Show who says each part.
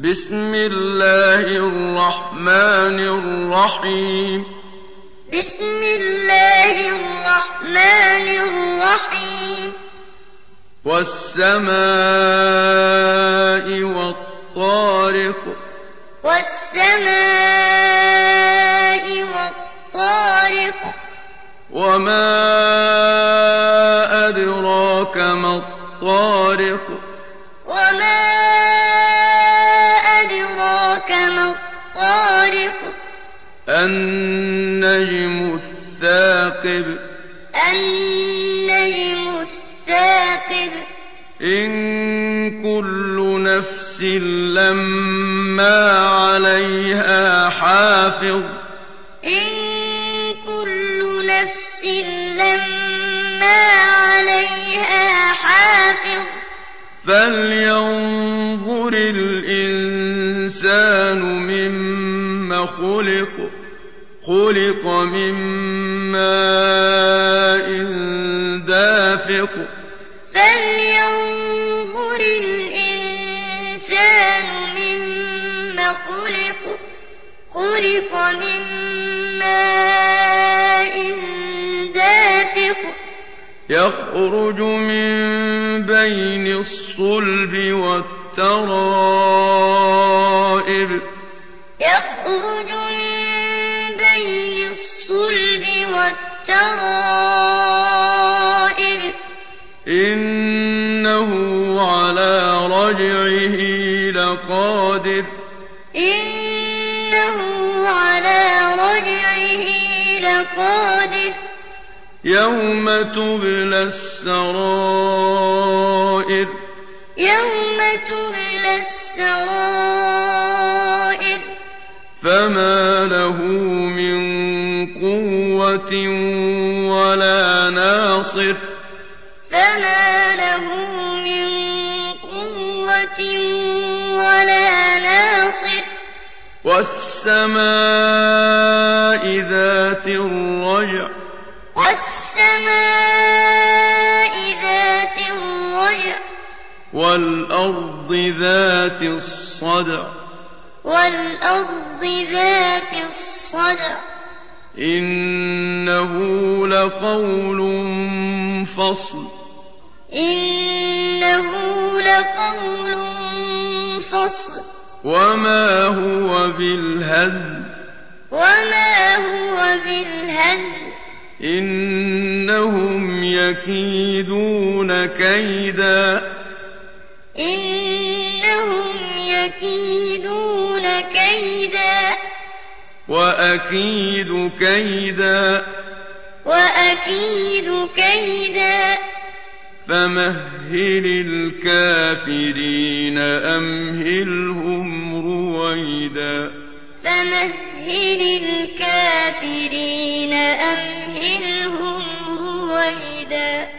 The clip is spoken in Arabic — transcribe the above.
Speaker 1: بسم الله الرحمن الرحيم.
Speaker 2: بسم الله الرحمن الرحيم.
Speaker 1: والسماء والطارق.
Speaker 2: والسماء والطارق.
Speaker 1: وما أدراك ما الطارق.
Speaker 2: وما أدراك ما الطارق.
Speaker 1: النجم الثاقب.
Speaker 2: النجم الثاقب.
Speaker 1: إن كل نفس لما عليها حافظ.
Speaker 2: إن كل نفس لما عليها حافظ.
Speaker 1: فلينظر الإنسان مما خلق خلق من ماء دافق.
Speaker 2: فلينظر الإنسان مما خلق خلق من ماء دافق.
Speaker 1: يخرج من بين الصلب والترائب
Speaker 2: والترائب.
Speaker 1: إنه على رجعه لقادر.
Speaker 2: إنه على رجعه لقادر.
Speaker 1: يوم تبلى السرائر.
Speaker 2: يوم تبلى السرائر.
Speaker 1: فما قوة ولا ناصر.
Speaker 2: فما له من قوة ولا ناصر.
Speaker 1: والسماء ذات الرجع.
Speaker 2: والسماء ذات الرجع.
Speaker 1: والأرض ذات الصدع.
Speaker 2: والأرض ذات الصدع.
Speaker 1: إنه لقول فصل.
Speaker 2: إنه لقول فصل.
Speaker 1: وما هو بالهزل
Speaker 2: وما هو بالهزل
Speaker 1: إنهم يكيدون كيدا.
Speaker 2: إنهم يكيدون كيدا.
Speaker 1: وأكيد كيدا.
Speaker 2: وأكيد كيدا.
Speaker 1: فمهل الكافرين أمهلهم رويدا.
Speaker 2: فمهل الكافرين أمهلهم رويدا.